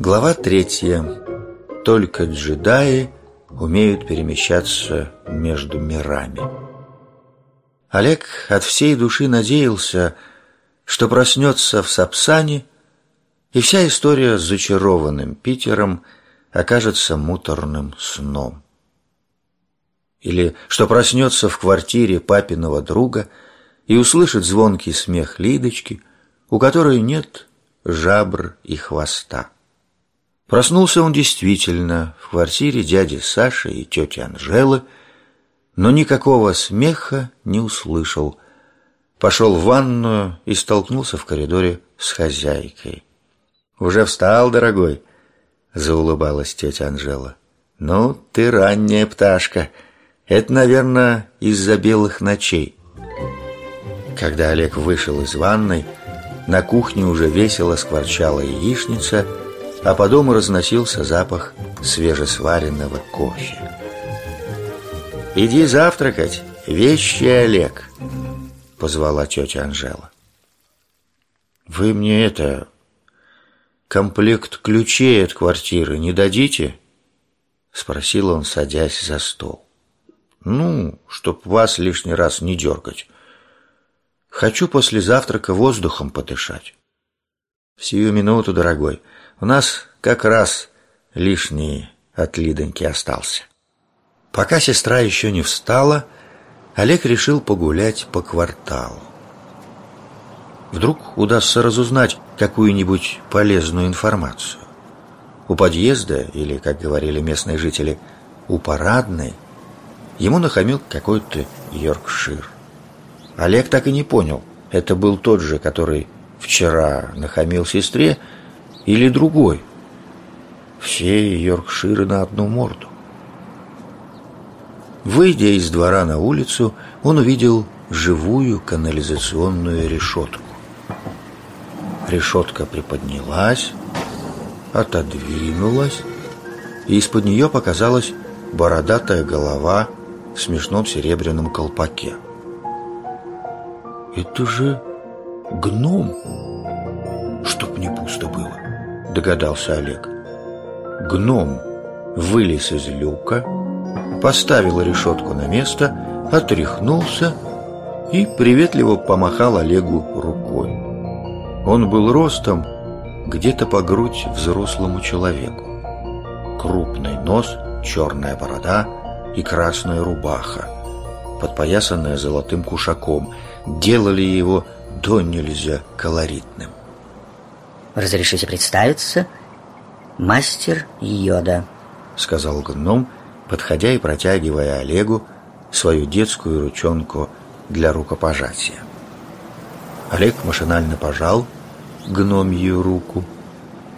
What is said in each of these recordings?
Глава третья. Только джедаи умеют перемещаться между мирами. Олег от всей души надеялся, что проснется в Сапсане, и вся история с зачарованным Питером окажется муторным сном. Или что проснется в квартире папиного друга и услышит звонкий смех Лидочки, у которой нет жабр и хвоста. Проснулся он действительно в квартире дяди Саши и тети Анжелы, но никакого смеха не услышал. Пошел в ванную и столкнулся в коридоре с хозяйкой. «Уже встал, дорогой?» — заулыбалась тетя Анжела. «Ну, ты ранняя пташка. Это, наверное, из-за белых ночей». Когда Олег вышел из ванной, на кухне уже весело скворчала яичница, а по дому разносился запах свежесваренного кофе. «Иди завтракать, вещи Олег», — позвала тетя Анжела. «Вы мне это... комплект ключей от квартиры не дадите?» — спросил он, садясь за стол. «Ну, чтоб вас лишний раз не дергать. Хочу после завтрака воздухом подышать». «В сию минуту, дорогой, у нас как раз лишний от Лидоньки остался». Пока сестра еще не встала, Олег решил погулять по кварталу. Вдруг удастся разузнать какую-нибудь полезную информацию. У подъезда, или, как говорили местные жители, у парадной, ему нахамил какой-то Йоркшир. Олег так и не понял, это был тот же, который вчера нахамил сестре, или другой. Все Йоркширы на одну морду. Выйдя из двора на улицу, он увидел живую канализационную решетку. Решетка приподнялась, отодвинулась, и из-под нее показалась бородатая голова в смешном серебряном колпаке. «Это же гном!» Догадался Олег. Гном вылез из люка, поставил решетку на место, отряхнулся и приветливо помахал Олегу рукой. Он был ростом где-то по грудь взрослому человеку. Крупный нос, черная борода и красная рубаха, подпоясанная золотым кушаком, делали его до нельзя колоритным. «Разрешите представиться? Мастер Йода», — сказал гном, — подходя и протягивая Олегу свою детскую ручонку для рукопожатия. Олег машинально пожал гномью руку,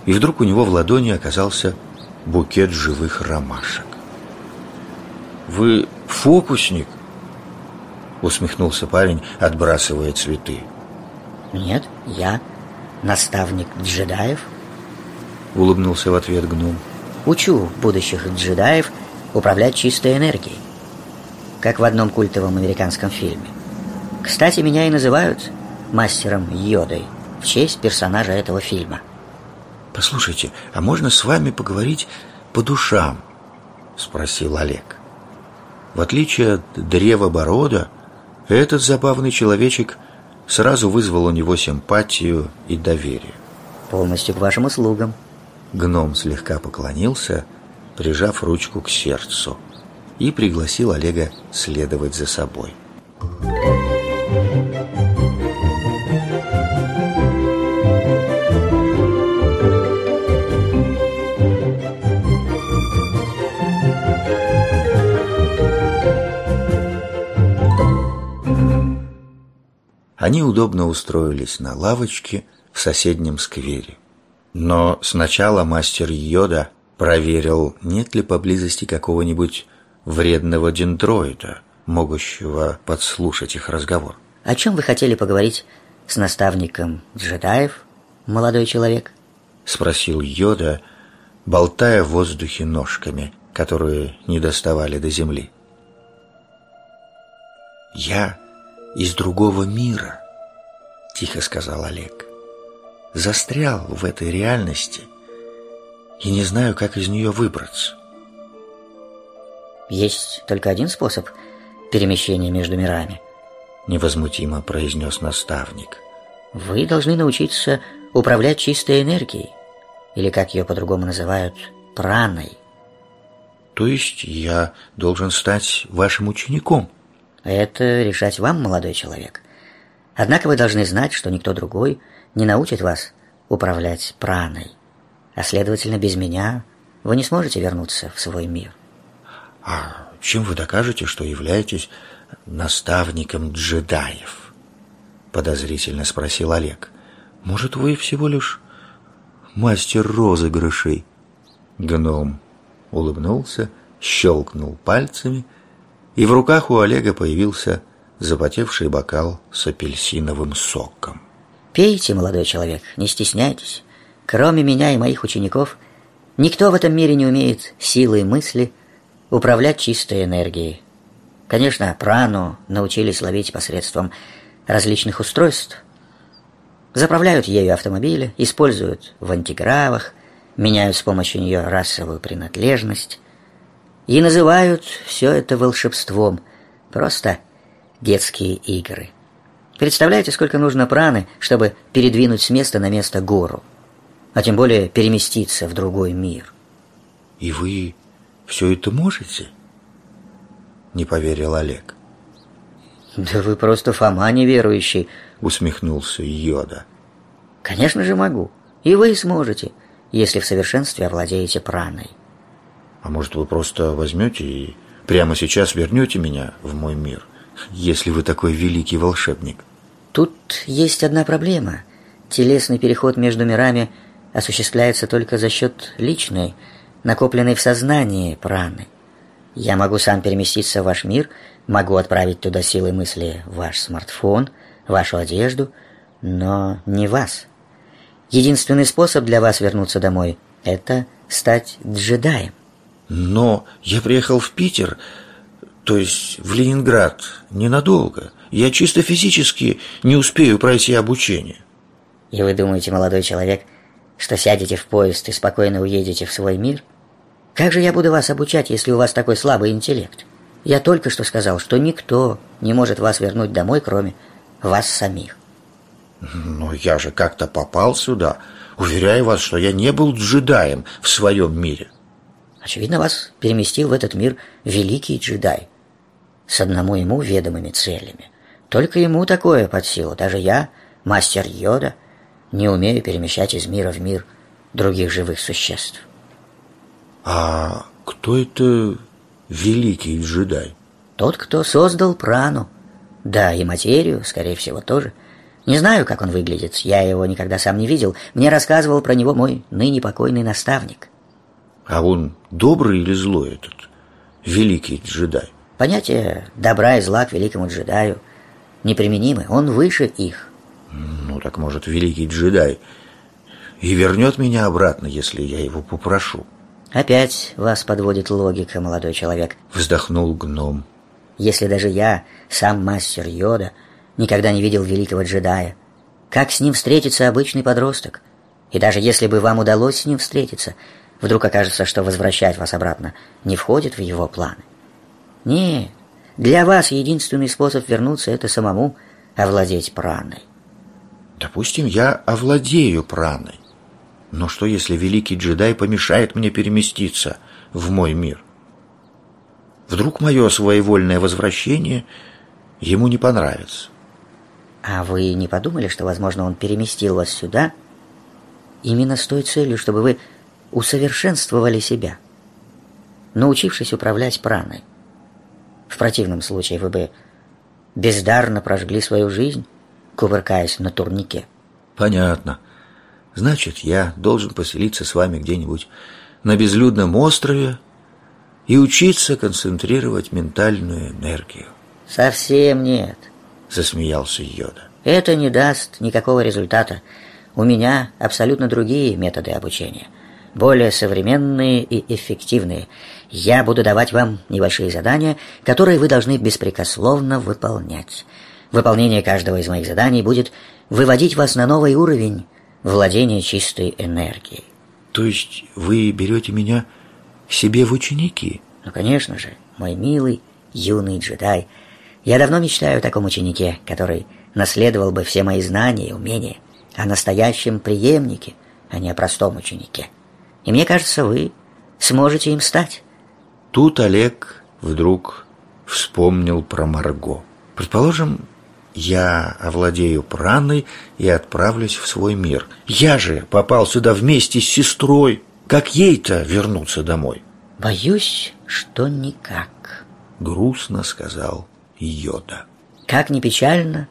и вдруг у него в ладони оказался букет живых ромашек. «Вы фокусник?» — усмехнулся парень, отбрасывая цветы. «Нет, я наставник джедаев», — улыбнулся в ответ гном. «Учу будущих джедаев управлять чистой энергией, как в одном культовом американском фильме. Кстати, меня и называют мастером Йодой в честь персонажа этого фильма. «Послушайте, а можно с вами поговорить по душам?» — спросил Олег. В отличие от древа Борода, этот забавный человечек сразу вызвал у него симпатию и доверие. «Полностью к вашим услугам». Гном слегка поклонился — прижав ручку к сердцу, и пригласил Олега следовать за собой. Они удобно устроились на лавочке в соседнем сквере. Но сначала мастер Йода проверил, нет ли поблизости какого-нибудь вредного дендроида, могущего подслушать их разговор. «О чем вы хотели поговорить с наставником джедаев, молодой человек?» — спросил Йода, болтая в воздухе ножками, которые не доставали до земли. «Я из другого мира», — тихо сказал Олег. «Застрял в этой реальности и не знаю, как из нее выбраться. Есть только один способ перемещения между мирами, невозмутимо произнес наставник. Вы должны научиться управлять чистой энергией, или, как ее по-другому называют, праной. То есть я должен стать вашим учеником? Это решать вам, молодой человек. Однако вы должны знать, что никто другой не научит вас управлять праной. А следовательно, без меня вы не сможете вернуться в свой мир. А чем вы докажете, что являетесь наставником джедаев? Подозрительно спросил Олег. Может, вы всего лишь мастер розыгрышей? Гном улыбнулся, щелкнул пальцами, и в руках у Олега появился запотевший бокал с апельсиновым соком. «Пейте, молодой человек, не стесняйтесь. Кроме меня и моих учеников, никто в этом мире не умеет силой мысли управлять чистой энергией. Конечно, прану научились ловить посредством различных устройств. Заправляют ею автомобили, используют в антигравах, меняют с помощью нее расовую принадлежность и называют все это волшебством, просто детские игры. Представляете, сколько нужно праны, чтобы передвинуть с места на место гору, а тем более переместиться в другой мир? И вы все это можете? Не поверил Олег. Да вы просто Фома неверующий, усмехнулся Йода. Конечно же могу. И вы сможете если в совершенстве овладеете праной. А может, вы просто возьмете и прямо сейчас вернете меня в мой мир, если вы такой великий волшебник? Тут есть одна проблема. Телесный переход между мирами осуществляется только за счет личной, накопленной в сознании праны. Я могу сам переместиться в ваш мир, могу отправить туда силой мысли ваш смартфон, вашу одежду, но не вас. Единственный способ для вас вернуться домой – это стать джедаем. Но я приехал в Питер, то есть в Ленинград, ненадолго. Я чисто физически не успею пройти обучение. И вы думаете, молодой человек, что сядете в поезд и спокойно уедете в свой мир? Как же я буду вас обучать, если у вас такой слабый интеллект? Я только что сказал, что никто не может вас вернуть домой, кроме вас самих. Но я же как-то попал сюда. Уверяю вас, что я не был джедаем в своем мире. Очевидно, вас переместил в этот мир великий джедай с одному ему ведомыми целями. Только ему такое под силу. Даже я, мастер Йода, не умею перемещать из мира в мир других живых существ. А кто это великий джедай? Тот, кто создал прану. Да, и материю, скорее всего, тоже. Не знаю, как он выглядит, я его никогда сам не видел. Мне рассказывал про него мой ныне покойный наставник. А он добрый или злой этот великий джедай? Понятие добра и зла к великому джедаю неприменимы, он выше их. Ну, так может, великий джедай и вернет меня обратно, если я его попрошу. Опять вас подводит логика, молодой человек. Вздохнул гном. Если даже я, сам мастер Йода, никогда не видел великого джедая. Как с ним встретится обычный подросток? И даже если бы вам удалось с ним встретиться, вдруг окажется, что возвращать вас обратно не входит в его планы. Нет, для вас единственный способ вернуться – это самому овладеть праной. Допустим, я овладею праной. Но что, если великий джедай помешает мне переместиться в мой мир? Вдруг мое своевольное возвращение ему не понравится. А вы не подумали, что, возможно, он переместил вас сюда именно с той целью, чтобы вы усовершенствовали себя, научившись управлять праной? В противном случае вы бы бездарно прожгли свою жизнь, кувыркаясь на турнике. Понятно. Значит, я должен поселиться с вами где-нибудь на безлюдном острове и учиться концентрировать ментальную энергию. Совсем нет засмеялся Йода. Это не даст никакого результата. У меня абсолютно другие методы обучения, более современные и эффективные. Я буду давать вам небольшие задания, которые вы должны беспрекословно выполнять. Выполнение каждого из моих заданий будет выводить вас на новый уровень владения чистой энергией. То есть вы берете меня к себе в ученики? Ну, конечно же, мой милый юный джедай. Я давно мечтаю о таком ученике, который наследовал бы все мои знания и умения, о настоящем преемнике, а не о простом ученике. И мне кажется, вы сможете им стать. Тут Олег вдруг вспомнил про Марго. Предположим, я овладею праной и отправлюсь в свой мир. Я же попал сюда вместе с сестрой. Как ей-то вернуться домой? Боюсь, что никак. Грустно сказал Йода. Как ни печально,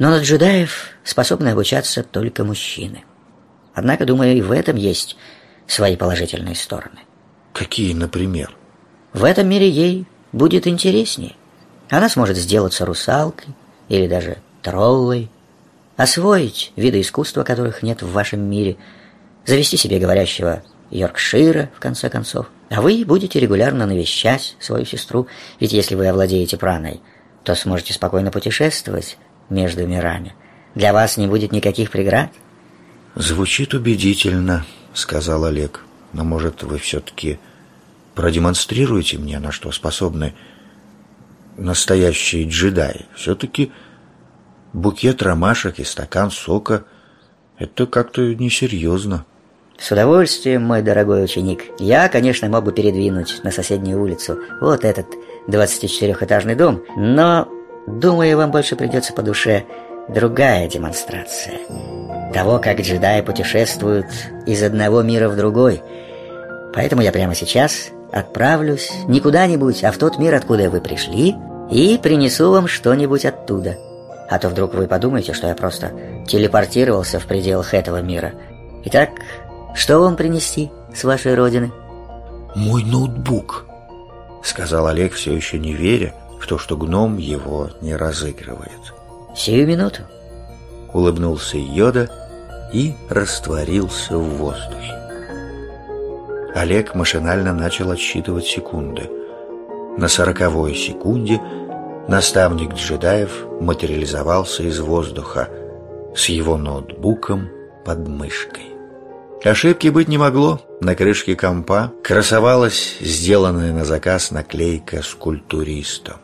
но на джедаев способны обучаться только мужчины. Однако, думаю, и в этом есть свои положительные стороны. Какие, например? В этом мире ей будет интереснее. Она сможет сделаться русалкой или даже троллой, освоить виды искусства, которых нет в вашем мире, завести себе говорящего Йоркшира, в конце концов. А вы будете регулярно навещать свою сестру, ведь если вы овладеете праной, то сможете спокойно путешествовать между мирами. Для вас не будет никаких преград. Звучит убедительно, сказал Олег. Но может вы все-таки продемонстрируете мне, на что способны настоящие джедаи? Все-таки букет ромашек и стакан сока — это как-то несерьезно. С удовольствием, мой дорогой ученик. Я, конечно, мог бы передвинуть на соседнюю улицу вот этот 24-этажный дом, но, думаю, вам больше придется по душе другая демонстрация того, как джедаи путешествуют из одного мира в другой. Поэтому я прямо сейчас отправлюсь не куда-нибудь, а в тот мир, откуда вы пришли, и принесу вам что-нибудь оттуда. А то вдруг вы подумаете, что я просто телепортировался в пределах этого мира. Итак, что вам принести с вашей родины? Мой ноутбук, сказал Олег, все еще не веря в то, что гном его не разыгрывает. Сию минуту. Улыбнулся Йода и растворился в воздухе. Олег машинально начал отсчитывать секунды. На сороковой секунде наставник джедаев материализовался из воздуха с его ноутбуком под мышкой. Ошибки быть не могло. На крышке компа красовалась сделанная на заказ наклейка скульптуриста.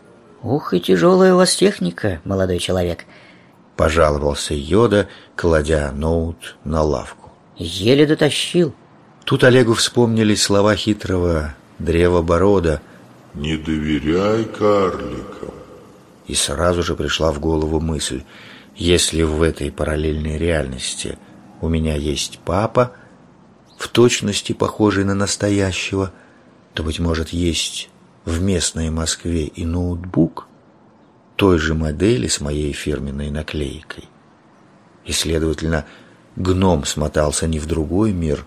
«Ух, и тяжелая у вас техника, молодой человек!» Пожаловался Йода, кладя ноут на лавку. «Еле дотащил!» Тут Олегу вспомнились слова хитрого древоборода «Не доверяй карликам». И сразу же пришла в голову мысль, если в этой параллельной реальности у меня есть папа, в точности похожий на настоящего, то, быть может, есть в местной Москве и ноутбук той же модели с моей фирменной наклейкой. И, следовательно, гном смотался не в другой мир,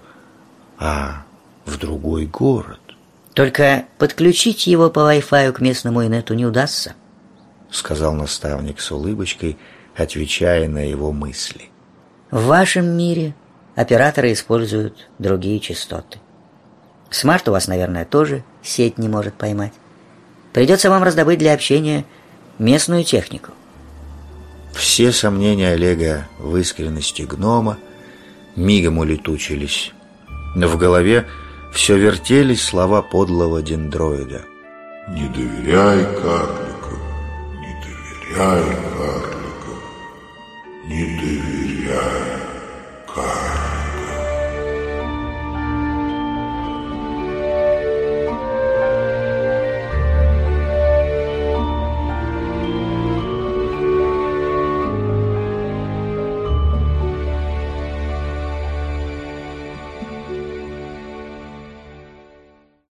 а в другой город. Только подключить его по Wi-Fi к местному инету не удастся, сказал наставник с улыбочкой, отвечая на его мысли. В вашем мире операторы используют другие частоты. Смарт у вас, наверное, тоже сеть не может поймать. Придется вам раздобыть для общения местную технику. Все сомнения Олега в искренности гнома мигом улетучились. Но в голове все вертелись слова подлого дендроида. «Не доверяй карликам, не доверяй карликам, не доверяй».